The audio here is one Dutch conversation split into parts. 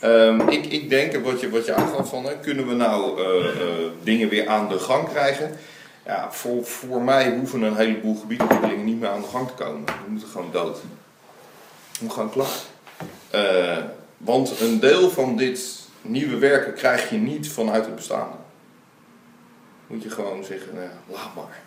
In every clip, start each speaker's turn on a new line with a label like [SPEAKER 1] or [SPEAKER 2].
[SPEAKER 1] Ehm, ik, ik denk, wat je, wat je aangaf van, kunnen we nou eh, eh, dingen weer aan de gang krijgen? Ja, voor, voor mij hoeven een heleboel gebiedontwikkelingen niet meer aan de gang te komen. Die moeten gewoon dood. Die moeten gewoon klaar. Eh, want een deel van dit nieuwe werken krijg je niet vanuit het bestaande. Moet je gewoon zeggen, nou laat maar.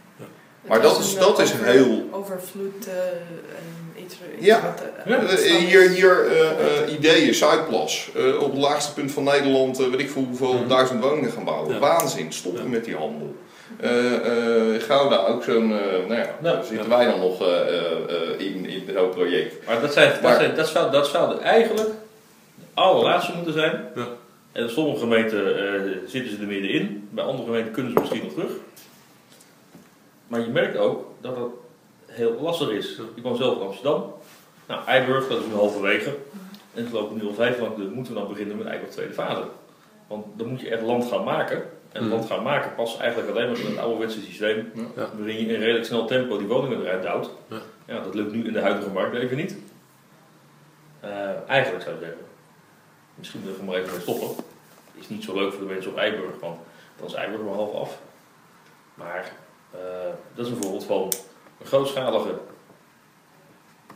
[SPEAKER 1] Maar
[SPEAKER 2] Het
[SPEAKER 1] dat is- dat
[SPEAKER 2] eh,
[SPEAKER 1] is
[SPEAKER 2] over-
[SPEAKER 1] heel-
[SPEAKER 2] Overvloed eh, en iets, iets
[SPEAKER 1] Ja.
[SPEAKER 2] wat... eh,
[SPEAKER 1] Eh, hier, hier eh, eh, ideeën, Zuidplas. eh, op het laagste punt van Nederland, eh, weet ik veel hoeveel
[SPEAKER 3] Mhm.
[SPEAKER 1] duizend woningen gaan bouwen.
[SPEAKER 3] Ja.
[SPEAKER 1] Waanzin, stoppen
[SPEAKER 3] Ja.
[SPEAKER 1] met die handel. Eh, eh, Gouda ook zo'n, eh, nou ja, daar zitten wij dan nog eh, eh, eh, in, in zo'n project.
[SPEAKER 3] Maar dat, zijn, dat, zijn, dat, zou, dat zou eigenlijk de allerlaatste moeten zijn.
[SPEAKER 4] Ja.
[SPEAKER 3] En sommige gemeenten eh, zitten ze er middenin. Bij andere gemeenten kunnen ze misschien nog terug. Maar je merkt ook dat het heel lastig is. Ik woon zelf in Amsterdam. Nou, Eiburg, dat is nu halverwege. En ze lopen nu al vijf lang, dus moeten we dan beginnen met eigenlijk de tweede fase. Want dan moet je echt land gaan maken. En
[SPEAKER 4] Mhm.
[SPEAKER 3] land gaan maken past eigenlijk alleen maar met het ouderwetse systeem.
[SPEAKER 4] Ja.
[SPEAKER 3] Waarin je in redelijk snel tempo die woningen eruit duwt.
[SPEAKER 4] Ja.
[SPEAKER 3] Ja, dat lukt nu in de huidige markt even niet. Eh, eigenlijk zou ik zeggen, misschien moeten we er maar even mee stoppen. Is niet zo leuk voor de mensen op Eiburg, want dan is Eiburg maar half af. Maar dat is een voorbeeld van een grootschalige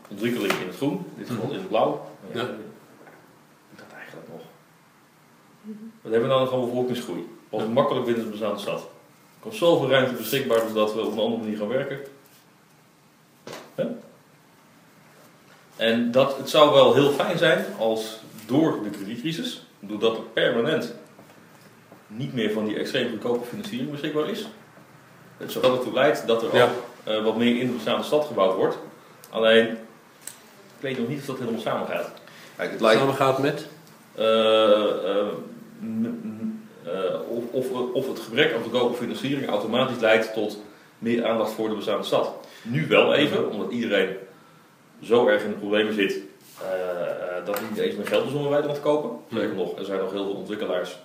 [SPEAKER 3] ontwikkeling in het groen, in dit geval in het blauw.
[SPEAKER 4] Ja.
[SPEAKER 3] Dat eigenlijk nog. Wat hebben we dan van bevolkingsgroei? Wat
[SPEAKER 4] Ja.
[SPEAKER 3] makkelijk binnen bestaande stad. Er komt zoveel ruimte beschikbaar doordat we op een andere manier gaan werken. En dat, het zou wel heel fijn zijn als door de kredietcrisis, doordat er permanent niet meer van die extreem goedkope financiering beschikbaar is, het zodat ertoe leidt dat er
[SPEAKER 4] Ja.
[SPEAKER 3] ook eh, wat meer in de bestaande stad gebouwd wordt. Alleen, ik weet nog niet of dat helemaal samen gaat.
[SPEAKER 1] Kijk, het lijkt,
[SPEAKER 4] Samen gaat met?
[SPEAKER 3] Eh, eh, m- m- of, of, of het gebrek aan goedkope financiering automatisch leidt tot meer aandacht voor de bestaande stad. Nu wel even, omdat iedereen zo erg in de problemen zit eh, eh, dat er niet eens meer geld is om een weiland te kopen. Sterker nog, er zijn nog heel veel ontwikkelaars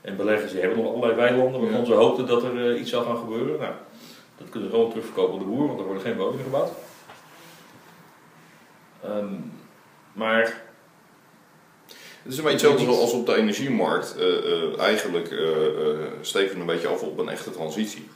[SPEAKER 3] en beleggers die hebben nog allerlei weilanden waarvan ze hoopten dat er eh, iets zou gaan gebeuren. Nou, dat kunnen ze gewoon terugverkopen aan de boer, want er worden geen woningen gebouwd. Ehm, maar
[SPEAKER 1] het is een beetje hetzelfde als op de energiemarkt. Eh, eh, eigenlijk eh, steven een beetje af op een echte transitie.